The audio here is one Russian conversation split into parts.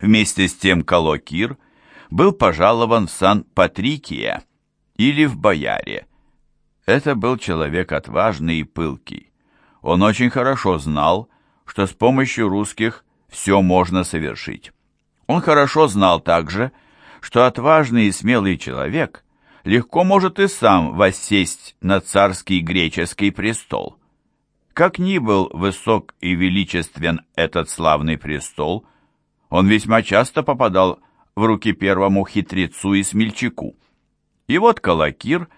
Вместе с тем Калокир был пожалован в Сан-Патрикия или в Бояре. Это был человек отважный и пылкий. Он очень хорошо знал, что с помощью русских все можно совершить. Он хорошо знал также, что отважный и смелый человек легко может и сам воссесть на царский греческий престол. Как ни был высок и величествен этот славный престол, он весьма часто попадал в руки первому хитрецу и смельчаку. И вот Калакир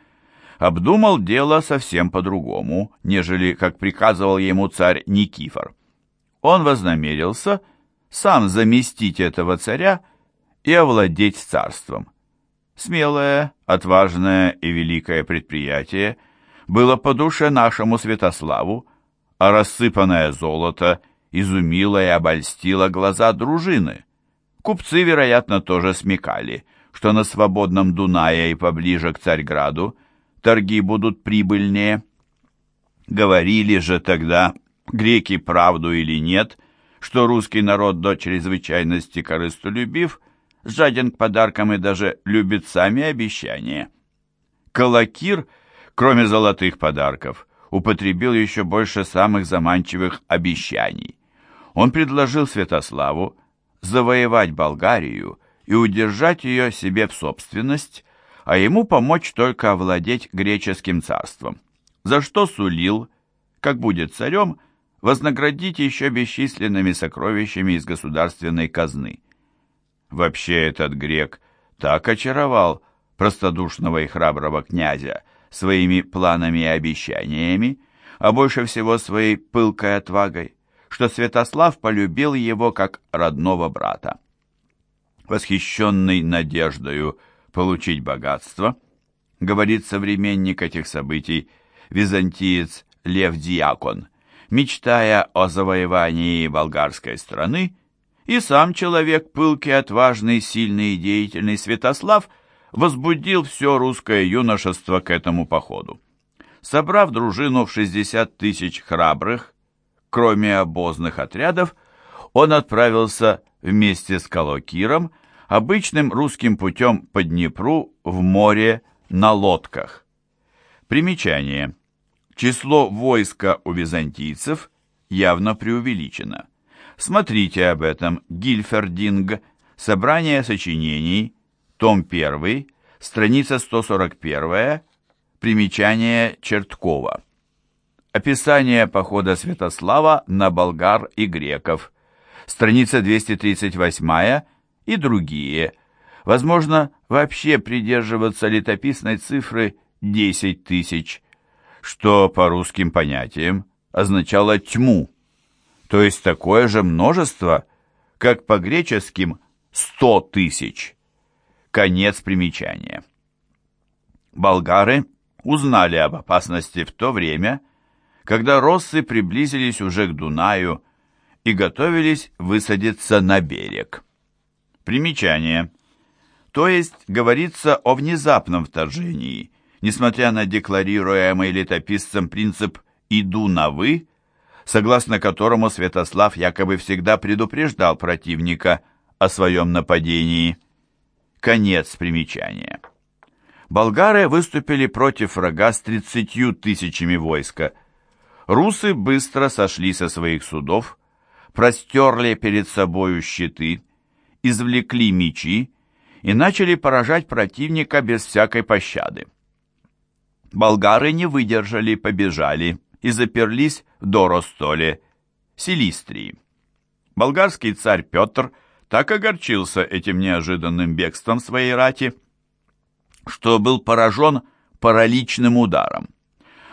обдумал дело совсем по-другому, нежели как приказывал ему царь Никифор. Он вознамерился сам заместить этого царя и овладеть царством. Смелое, отважное и великое предприятие было по душе нашему Святославу, а рассыпанное золото изумило и обольстило глаза дружины. Купцы, вероятно, тоже смекали, что на свободном Дунае и поближе к Царьграду торги будут прибыльнее. Говорили же тогда, греки правду или нет, что русский народ до чрезвычайности корыстолюбив, жаден к подаркам и даже любит сами обещания. Калакир, кроме золотых подарков, употребил еще больше самых заманчивых обещаний. Он предложил Святославу завоевать Болгарию и удержать ее себе в собственность, а ему помочь только овладеть греческим царством, за что сулил, как будет царем, вознаградить еще бесчисленными сокровищами из государственной казны. Вообще этот грек так очаровал простодушного и храброго князя своими планами и обещаниями, а больше всего своей пылкой отвагой, что Святослав полюбил его как родного брата. Восхищенный надеждою получить богатство, говорит современник этих событий, византиец Лев Диакон, мечтая о завоевании болгарской страны, и сам человек, пылкий, отважный, сильный и деятельный Святослав, возбудил все русское юношество к этому походу. Собрав дружину в 60 тысяч храбрых, кроме обозных отрядов, он отправился вместе с Калокиром обычным русским путем по Днепру в море на лодках. Примечание. Число войска у византийцев явно преувеличено. Смотрите об этом Гильфердинг, собрание сочинений, том 1, страница 141, примечание Черткова. Описание похода Святослава на болгар и греков, страница 238 и другие. Возможно, вообще придерживаться летописной цифры 10 тысяч, что по русским понятиям означало тьму, то есть такое же множество, как по греческим 100 тысяч. Конец примечания. Болгары узнали об опасности в то время, когда россы приблизились уже к Дунаю и готовились высадиться на берег. Примечание. То есть говорится о внезапном вторжении, несмотря на декларируемый летописцем принцип «иду на вы», согласно которому Святослав якобы всегда предупреждал противника о своем нападении. Конец примечания. Болгары выступили против врага с тридцатью тысячами войска – Русы быстро сошли со своих судов, простерли перед собою щиты, извлекли мечи и начали поражать противника без всякой пощады. Болгары не выдержали, побежали и заперлись в Доростоле, Силистрии. Болгарский царь Петр так огорчился этим неожиданным бегством своей рати, что был поражен параличным ударом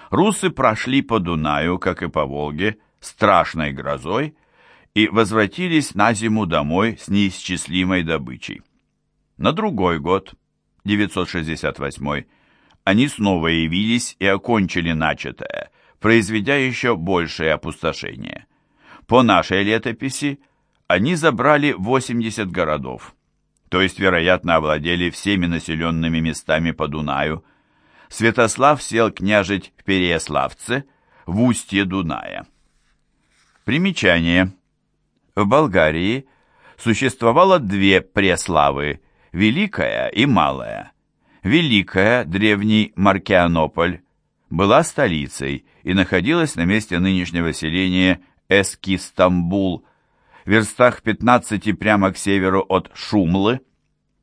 русы прошли по Дунаю, как и по Волге, страшной грозой и возвратились на зиму домой с неисчислимой добычей. На другой год, 968 они снова явились и окончили начатое, произведя еще большее опустошение. По нашей летописи они забрали 80 городов, то есть, вероятно, овладели всеми населенными местами по Дунаю – Святослав сел княжить в Переяславце, в устье Дуная. Примечание. В Болгарии существовало две преславы – Великая и Малая. Великая, древний Маркианополь, была столицей и находилась на месте нынешнего селения Эски-Стамбул, в верстах 15 прямо к северу от Шумлы.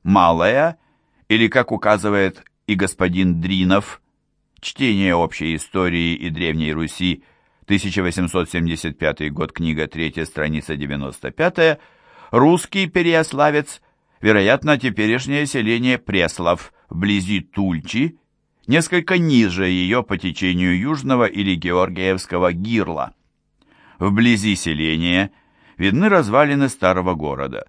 Малая, или, как указывает и господин Дринов, чтение общей истории и Древней Руси, 1875 год, книга 3, страница 95, русский переяславец, вероятно, теперешнее селение Преслав, вблизи Тульчи, несколько ниже ее по течению Южного или Георгиевского Гирла. Вблизи селения видны развалины старого города.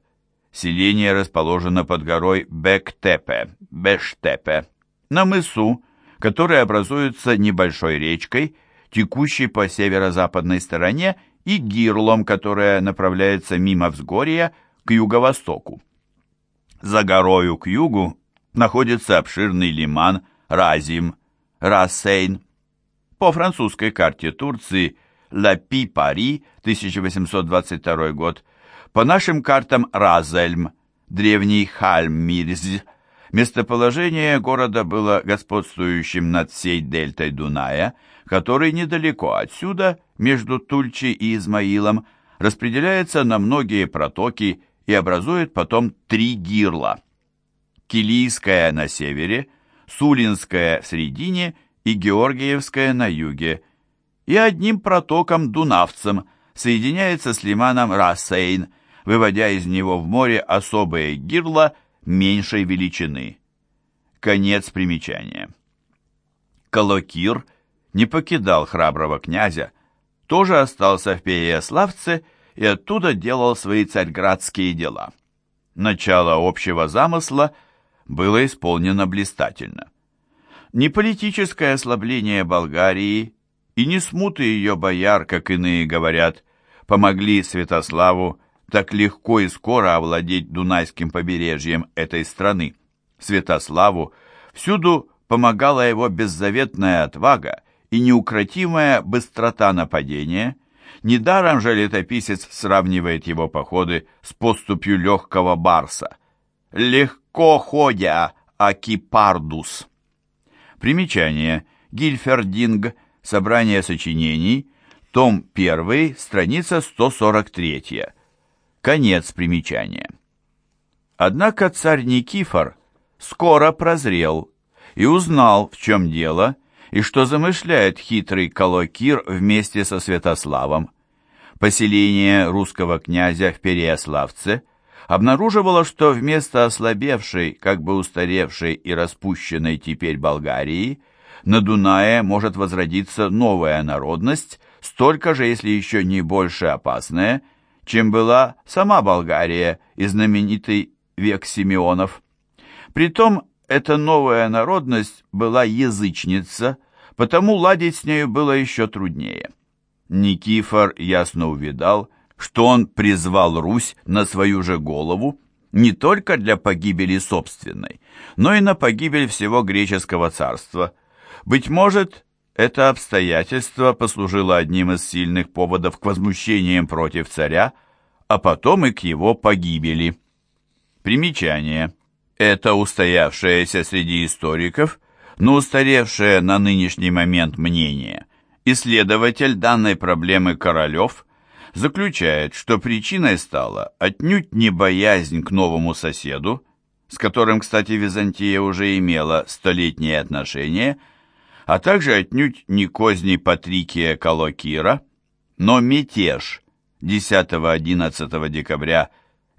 Селение расположено под горой Бектепе, Бештепе, на мысу, который образуется небольшой речкой, текущей по северо-западной стороне, и гирлом, которая направляется мимо взгорья к юго-востоку. За горою к югу находится обширный лиман Разим, Рассейн. По французской карте Турции Лапи-Пари, 1822 год, по нашим картам Разельм, древний Хальмирз. Местоположение города было господствующим над всей дельтой Дуная, который недалеко отсюда, между Тульчи и Измаилом, распределяется на многие протоки и образует потом три гирла. Килийская на севере, Сулинская в середине и Георгиевская на юге, и одним протоком Дунавцем соединяется с лиманом Рассейн, выводя из него в море особые гирла меньшей величины. Конец примечания. Колокир не покидал храброго князя, тоже остался в Переяславце и оттуда делал свои царьградские дела. Начало общего замысла было исполнено блистательно. Не политическое ослабление Болгарии и не смуты ее бояр, как иные говорят, помогли Святославу так легко и скоро овладеть Дунайским побережьем этой страны. Святославу всюду помогала его беззаветная отвага и неукротимая быстрота нападения. Недаром же летописец сравнивает его походы с поступью легкого барса. «Легко ходя, акипардус». Примечание. Гильфердинг. Собрание сочинений. Том 1, страница 143. Конец примечания. Однако царь Никифор скоро прозрел и узнал, в чем дело, и что замышляет хитрый Колокир вместе со Святославом. Поселение русского князя в Переяславце обнаруживало, что вместо ослабевшей, как бы устаревшей и распущенной теперь Болгарии, на Дунае может возродиться новая народность, столько же, если еще не больше опасная, чем была сама Болгария и знаменитый век Симеонов. Притом эта новая народность была язычница, потому ладить с нею было еще труднее. Никифор ясно увидал, что он призвал Русь на свою же голову не только для погибели собственной, но и на погибель всего греческого царства. Быть может, это обстоятельство послужило одним из сильных поводов к возмущениям против царя, а потом и к его погибели. Примечание. Это устоявшееся среди историков, но устаревшее на нынешний момент мнение. Исследователь данной проблемы Королев заключает, что причиной стала отнюдь не боязнь к новому соседу, с которым, кстати, Византия уже имела столетние отношения, а также отнюдь не козни Патрикия Калокира, но мятеж 10-11 декабря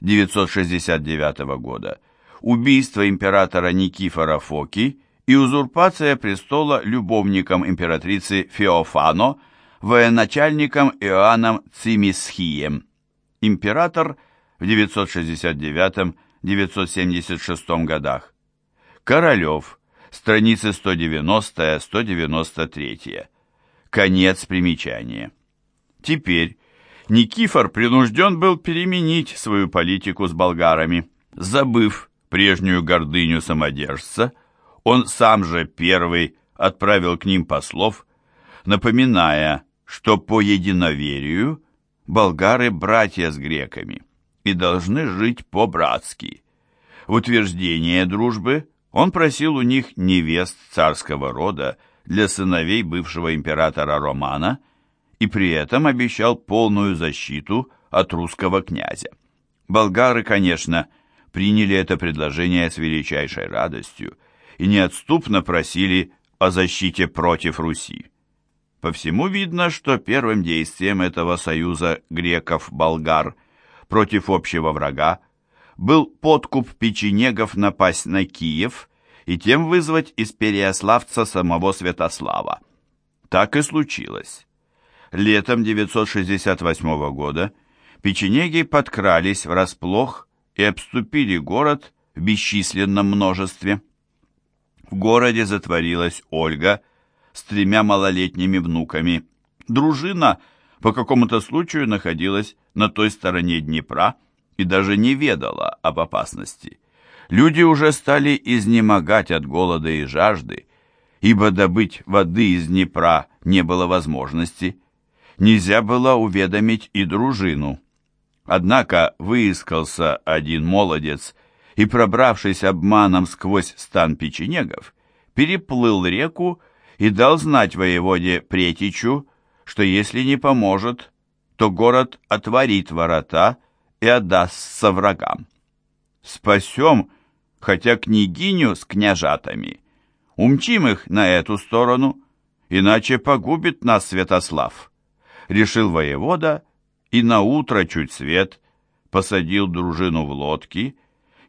969 года – убийство императора Никифора Фоки и узурпация престола любовником императрицы Феофано, военачальником Иоанном Цимисхием. Император в 969-976 годах. Королев, страницы 190-193. Конец примечания. Теперь Никифор принужден был переменить свою политику с болгарами, забыв прежнюю гордыню самодержца, он сам же первый отправил к ним послов, напоминая, что по единоверию болгары братья с греками, и должны жить по-братски. Утверждение дружбы он просил у них невест царского рода для сыновей бывшего императора Романа и при этом обещал полную защиту от русского князя. Болгары, конечно, приняли это предложение с величайшей радостью и неотступно просили о защите против Руси. По всему видно, что первым действием этого союза греков-болгар против общего врага был подкуп печенегов напасть на Киев и тем вызвать из Переяславца самого Святослава. Так и случилось. Летом 968 года печенеги подкрались врасплох и обступили город в бесчисленном множестве. В городе затворилась Ольга с тремя малолетними внуками. Дружина по какому-то случаю находилась на той стороне Днепра и даже не ведала об опасности. Люди уже стали изнемогать от голода и жажды, ибо добыть воды из Днепра не было возможности. Нельзя было уведомить и дружину. Однако выискался один молодец и, пробравшись обманом сквозь стан печенегов, переплыл реку и дал знать воеводе Претичу, что если не поможет, то город отворит ворота и отдастся врагам. Спасем, хотя княгиню с княжатами, умчим их на эту сторону, иначе погубит нас Святослав, решил воевода и на утро чуть свет посадил дружину в лодки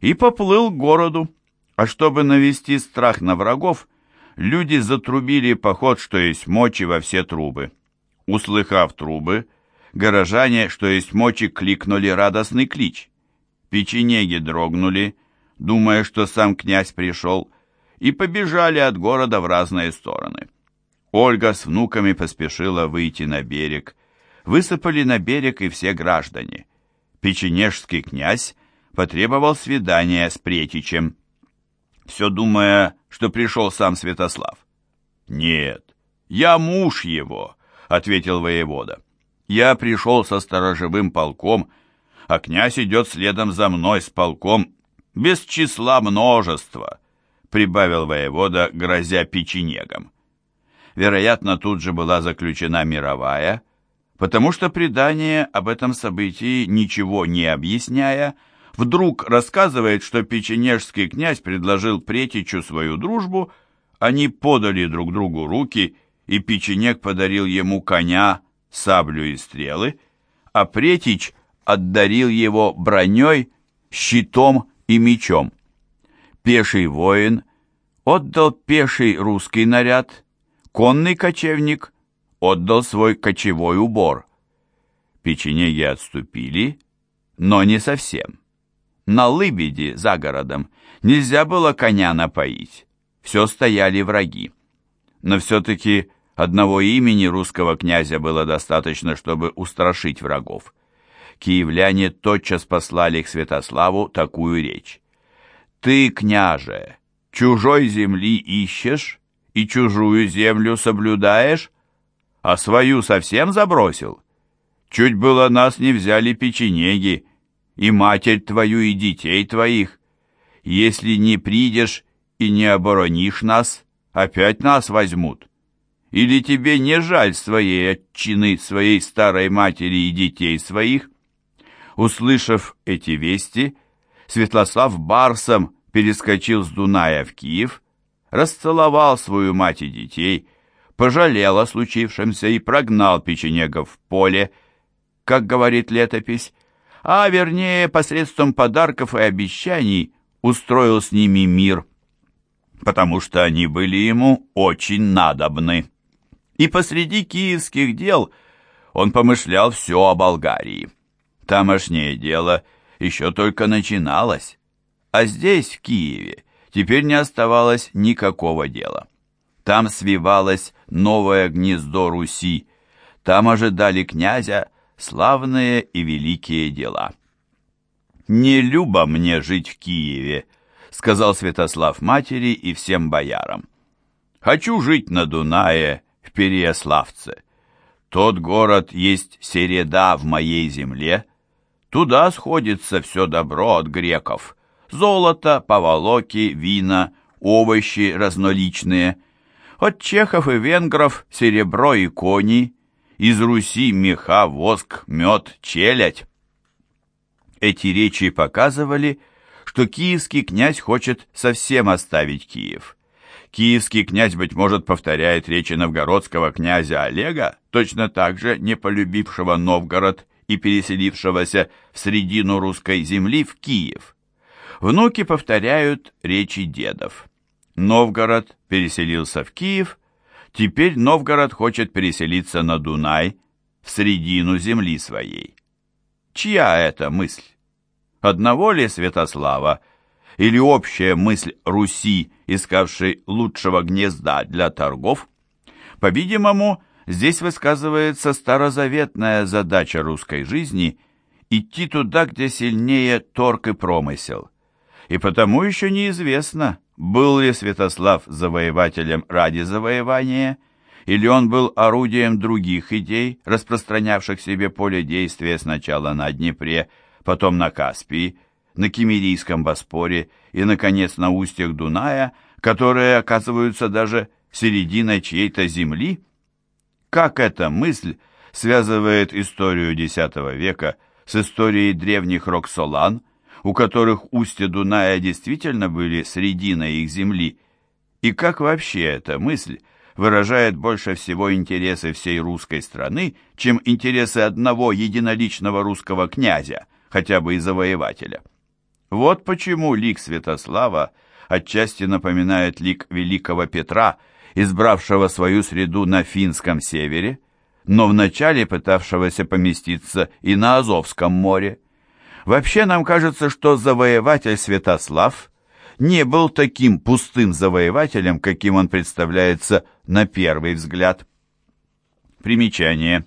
и поплыл к городу. А чтобы навести страх на врагов, люди затрубили поход, что есть мочи во все трубы. Услыхав трубы, горожане, что есть мочи, кликнули радостный клич. Печенеги дрогнули, думая, что сам князь пришел, и побежали от города в разные стороны. Ольга с внуками поспешила выйти на берег, высыпали на берег и все граждане. Печенежский князь потребовал свидания с Претичем, все думая, что пришел сам Святослав. «Нет, я муж его», — ответил воевода. «Я пришел со сторожевым полком, а князь идет следом за мной с полком без числа множества», — прибавил воевода, грозя печенегом. Вероятно, тут же была заключена мировая, потому что предание об этом событии, ничего не объясняя, вдруг рассказывает, что печенежский князь предложил Претичу свою дружбу, они подали друг другу руки, и печенег подарил ему коня, саблю и стрелы, а Претич отдарил его броней, щитом и мечом. Пеший воин отдал пеший русский наряд, конный кочевник отдал свой кочевой убор. Печенеги отступили, но не совсем. На лыбеде за городом нельзя было коня напоить, все стояли враги. Но все-таки одного имени русского князя было достаточно, чтобы устрашить врагов. Киевляне тотчас послали к Святославу такую речь. «Ты, княже, чужой земли ищешь и чужую землю соблюдаешь?» а свою совсем забросил? Чуть было нас не взяли печенеги, и матерь твою, и детей твоих. Если не придешь и не оборонишь нас, опять нас возьмут. Или тебе не жаль своей отчины, своей старой матери и детей своих?» Услышав эти вести, Святослав Барсом перескочил с Дуная в Киев, расцеловал свою мать и детей, пожалел о случившемся и прогнал печенегов в поле, как говорит летопись, а вернее посредством подарков и обещаний устроил с ними мир, потому что они были ему очень надобны. И посреди киевских дел он помышлял все о Болгарии. Тамошнее дело еще только начиналось, а здесь, в Киеве, теперь не оставалось никакого дела. Там свивалось новое гнездо Руси. Там ожидали князя славные и великие дела. «Не любо мне жить в Киеве», — сказал Святослав матери и всем боярам. «Хочу жить на Дунае, Переяславце. Тот город есть середа в моей земле, Туда сходится все добро от греков. Золото, поволоки, вина, овощи разноличные. От чехов и венгров серебро и кони, из Руси меха, воск, мед, челядь. Эти речи показывали, что киевский князь хочет совсем оставить Киев. Киевский князь, быть может, повторяет речи новгородского князя Олега, точно так же не полюбившего Новгород и переселившегося в средину русской земли в Киев. Внуки повторяют речи дедов. Новгород переселился в Киев, теперь Новгород хочет переселиться на Дунай, в средину земли своей. Чья это мысль? Одного ли Святослава или общая мысль Руси, искавшей лучшего гнезда для торгов? По-видимому, здесь высказывается старозаветная задача русской жизни идти туда, где сильнее торг и промысел. И потому еще неизвестно, был ли Святослав завоевателем ради завоевания, или он был орудием других идей, распространявших себе поле действия сначала на Днепре, потом на Каспии, на Кемерийском Боспоре и, наконец, на устьях Дуная, которые оказываются даже серединой чьей-то земли? Как эта мысль связывает историю X века с историей древних Роксолан, у которых устья Дуная действительно были срединой их земли, и как вообще эта мысль выражает больше всего интересы всей русской страны, чем интересы одного единоличного русского князя, хотя бы и завоевателя. Вот почему лик Святослава отчасти напоминает лик великого Петра, избравшего свою среду на финском севере, но вначале пытавшегося поместиться и на Азовском море. Вообще нам кажется, что завоеватель Святослав не был таким пустым завоевателем, каким он представляется на первый взгляд. Примечание.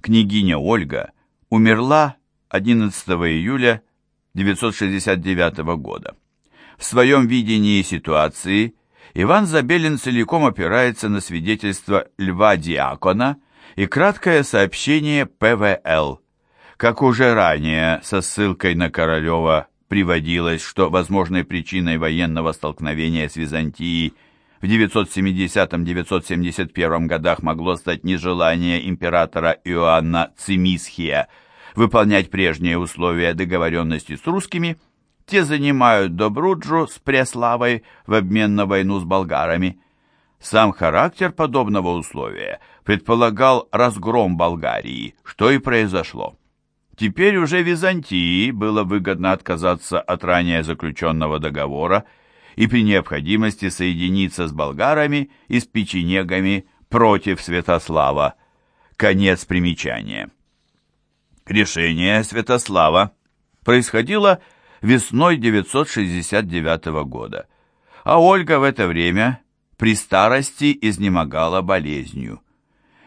Княгиня Ольга умерла 11 июля 1969 года. В своем видении ситуации Иван Забелин целиком опирается на свидетельство Льва Диакона и краткое сообщение ПВЛ. Как уже ранее со ссылкой на Королева приводилось, что возможной причиной военного столкновения с Византией в 970-971 годах могло стать нежелание императора Иоанна Цимисхия – выполнять прежние условия договоренности с русскими, те занимают Добруджу с Преславой в обмен на войну с болгарами. Сам характер подобного условия предполагал разгром Болгарии, что и произошло. Теперь уже Византии было выгодно отказаться от ранее заключенного договора и при необходимости соединиться с болгарами и с печенегами против Святослава. Конец примечания. Решение Святослава происходило весной 969 года, а Ольга в это время при старости изнемогала болезнью.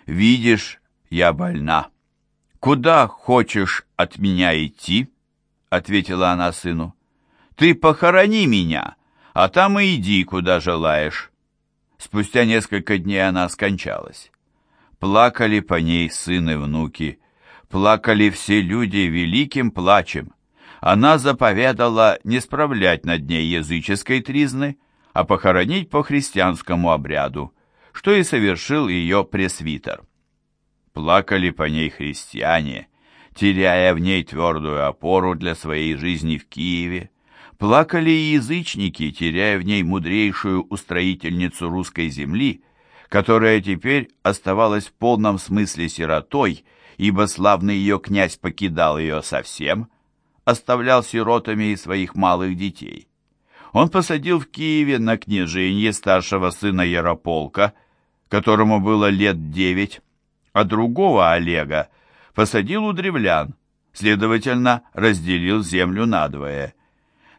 «Видишь, я больна. Куда хочешь от меня идти?» — ответила она сыну. «Ты похорони меня, а там и иди, куда желаешь». Спустя несколько дней она скончалась. Плакали по ней сын и внуки, Плакали все люди великим плачем. Она заповедала не справлять над ней языческой тризны, а похоронить по христианскому обряду, что и совершил ее пресвитер. Плакали по ней христиане, теряя в ней твердую опору для своей жизни в Киеве. Плакали и язычники, теряя в ней мудрейшую устроительницу русской земли, которая теперь оставалась в полном смысле сиротой ибо славный ее князь покидал ее совсем, оставлял сиротами и своих малых детей. Он посадил в Киеве на княженье старшего сына Ярополка, которому было лет девять, а другого Олега посадил у древлян, следовательно, разделил землю надвое.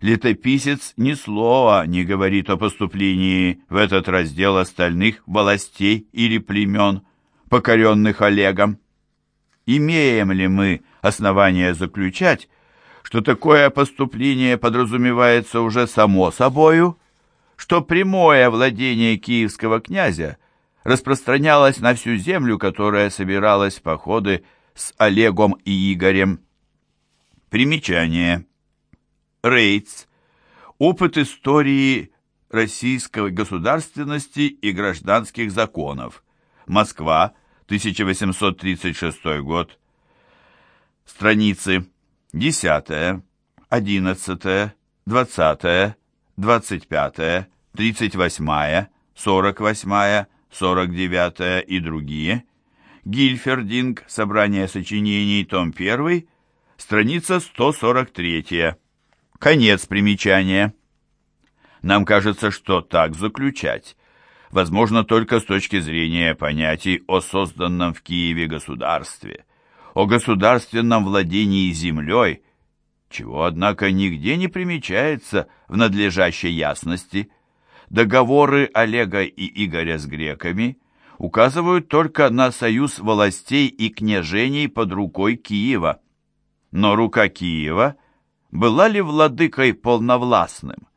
Летописец ни слова не говорит о поступлении в этот раздел остальных властей или племен, покоренных Олегом имеем ли мы основания заключать, что такое поступление подразумевается уже само собою, что прямое владение киевского князя распространялось на всю землю, которая собиралась в походы с Олегом и Игорем. Примечание. Рейц. Опыт истории российской государственности и гражданских законов. Москва, 1836 год. Страницы 10, 11, 20, 25, 38, 48, 49 и другие. Гильфердинг. Собрание сочинений. Том 1. Страница 143. Конец примечания. Нам кажется, что так заключать возможно только с точки зрения понятий о созданном в Киеве государстве, о государственном владении землей, чего, однако, нигде не примечается в надлежащей ясности. Договоры Олега и Игоря с греками указывают только на союз властей и княжений под рукой Киева. Но рука Киева была ли владыкой полновластным?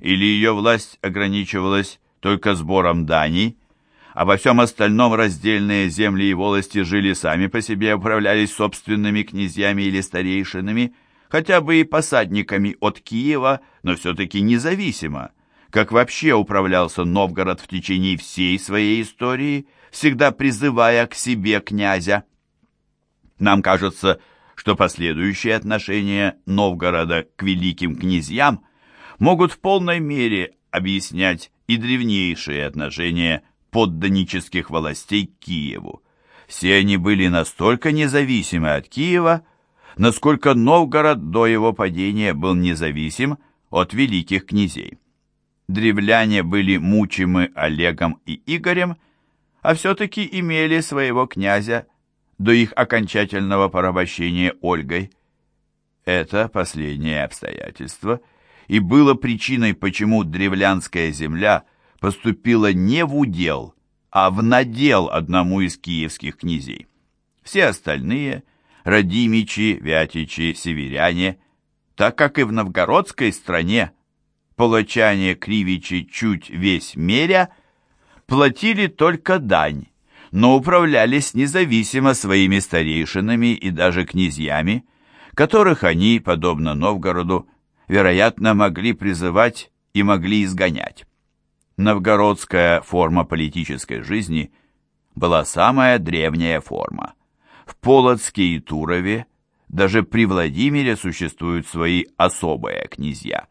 Или ее власть ограничивалась только сбором даний, а во всем остальном раздельные земли и волости жили сами по себе, управлялись собственными князьями или старейшинами, хотя бы и посадниками от Киева, но все-таки независимо, как вообще управлялся Новгород в течение всей своей истории, всегда призывая к себе князя. Нам кажется, что последующие отношения Новгорода к великим князьям могут в полной мере объяснять и древнейшие отношения подданнических властей к Киеву. Все они были настолько независимы от Киева, насколько Новгород до его падения был независим от великих князей. Древляне были мучимы Олегом и Игорем, а все-таки имели своего князя до их окончательного порабощения Ольгой. Это последнее обстоятельство – и было причиной, почему древлянская земля поступила не в удел, а в надел одному из киевских князей. Все остальные – Радимичи, Вятичи, Северяне, так как и в новгородской стране палачане, кривичи, чуть весь меря, платили только дань, но управлялись независимо своими старейшинами и даже князьями, которых они, подобно Новгороду, вероятно, могли призывать и могли изгонять. Новгородская форма политической жизни была самая древняя форма. В Полоцке и Турове даже при Владимире существуют свои особые князья.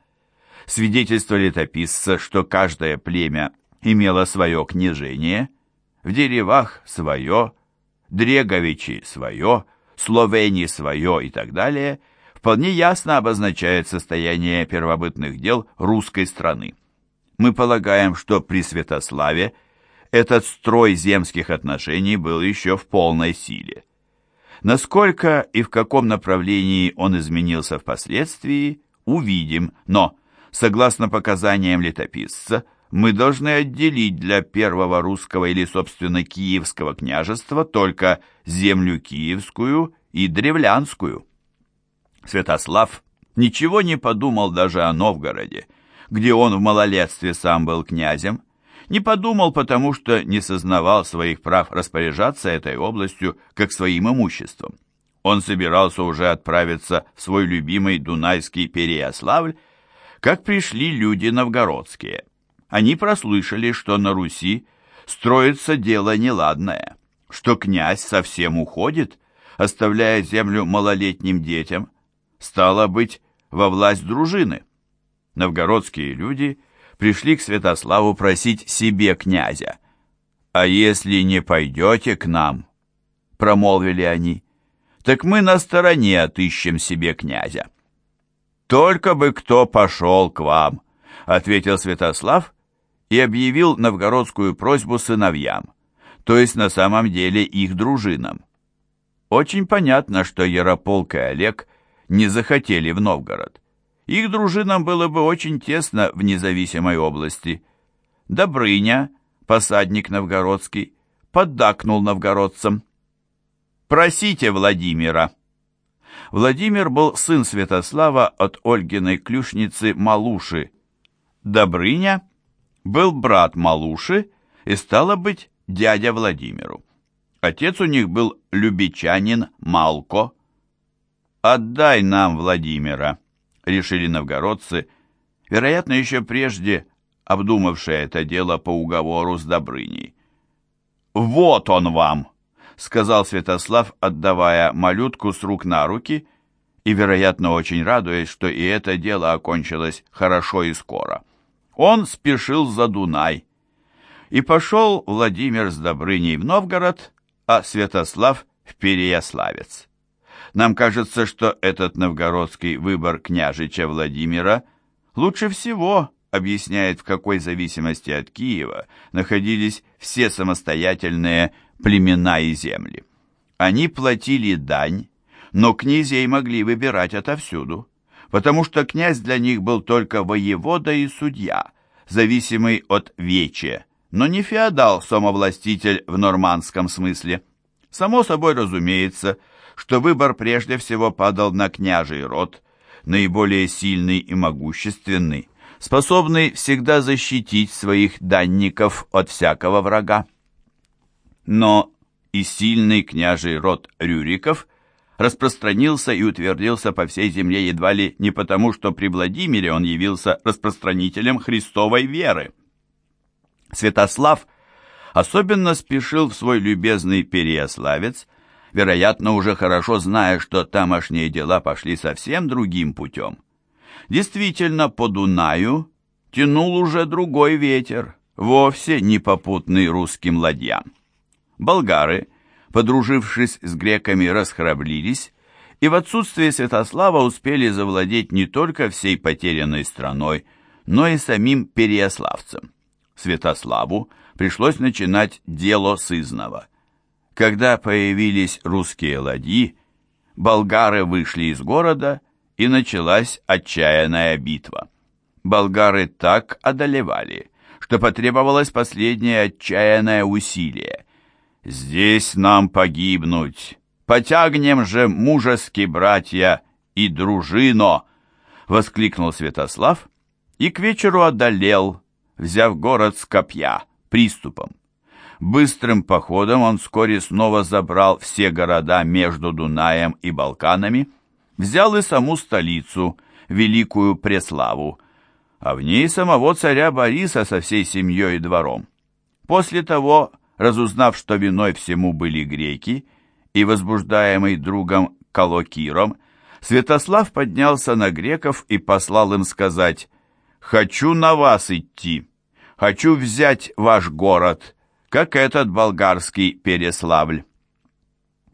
Свидетельство летописца, что каждое племя имело свое княжение, в деревах свое, Дреговичи свое, Словени свое и так далее – вполне ясно обозначает состояние первобытных дел русской страны. Мы полагаем, что при Святославе этот строй земских отношений был еще в полной силе. Насколько и в каком направлении он изменился впоследствии, увидим, но, согласно показаниям летописца, мы должны отделить для первого русского или, собственно, киевского княжества только землю киевскую и древлянскую. Святослав ничего не подумал даже о Новгороде, где он в малолетстве сам был князем, не подумал, потому что не сознавал своих прав распоряжаться этой областью как своим имуществом. Он собирался уже отправиться в свой любимый Дунайский Переяславль, как пришли люди новгородские. Они прослышали, что на Руси строится дело неладное, что князь совсем уходит, оставляя землю малолетним детям, стало быть, во власть дружины. Новгородские люди пришли к Святославу просить себе князя. «А если не пойдете к нам?» — промолвили они. «Так мы на стороне отыщем себе князя». «Только бы кто пошел к вам», — ответил Святослав и объявил новгородскую просьбу сыновьям, то есть на самом деле их дружинам. Очень понятно, что Ярополк и Олег не захотели в Новгород. Их дружинам было бы очень тесно в независимой области. Добрыня, посадник новгородский, поддакнул новгородцам. «Просите Владимира». Владимир был сын Святослава от Ольгиной клюшницы Малуши. Добрыня был брат Малуши и, стало быть, дядя Владимиру. Отец у них был любичанин Малко, «Отдай нам Владимира», — решили новгородцы, вероятно, еще прежде обдумавшие это дело по уговору с Добрыней. «Вот он вам!» — сказал Святослав, отдавая малютку с рук на руки и, вероятно, очень радуясь, что и это дело окончилось хорошо и скоро. Он спешил за Дунай. И пошел Владимир с Добрыней в Новгород, а Святослав в Переяславец. Нам кажется, что этот новгородский выбор княжича Владимира лучше всего объясняет, в какой зависимости от Киева находились все самостоятельные племена и земли. Они платили дань, но князей могли выбирать отовсюду, потому что князь для них был только воевода и судья, зависимый от вече, но не феодал-самовластитель в нормандском смысле. Само собой разумеется, что выбор прежде всего падал на княжий род, наиболее сильный и могущественный, способный всегда защитить своих данников от всякого врага. Но и сильный княжий род Рюриков распространился и утвердился по всей земле едва ли не потому, что при Владимире он явился распространителем Христовой веры. Святослав особенно спешил в свой любезный Переяславец, вероятно, уже хорошо зная, что тамошние дела пошли совсем другим путем. Действительно, по Дунаю тянул уже другой ветер, вовсе не попутный русским ладьям. Болгары, подружившись с греками, расхрабрились и в отсутствие Святослава успели завладеть не только всей потерянной страной, но и самим Переяславцем. Святославу пришлось начинать дело сызного. Когда появились русские ладьи, болгары вышли из города и началась отчаянная битва. Болгары так одолевали, что потребовалось последнее отчаянное усилие. «Здесь нам погибнуть! Потягнем же, мужески, братья, и дружино!» — воскликнул Святослав и к вечеру одолел, взяв город с копья, приступом. Быстрым походом он вскоре снова забрал все города между Дунаем и Балканами, взял и саму столицу, Великую Преславу, а в ней самого царя Бориса со всей семьей и двором. После того, разузнав, что виной всему были греки, и возбуждаемый другом Калокиром, Святослав поднялся на греков и послал им сказать «Хочу на вас идти, хочу взять ваш город, как этот болгарский Переславль».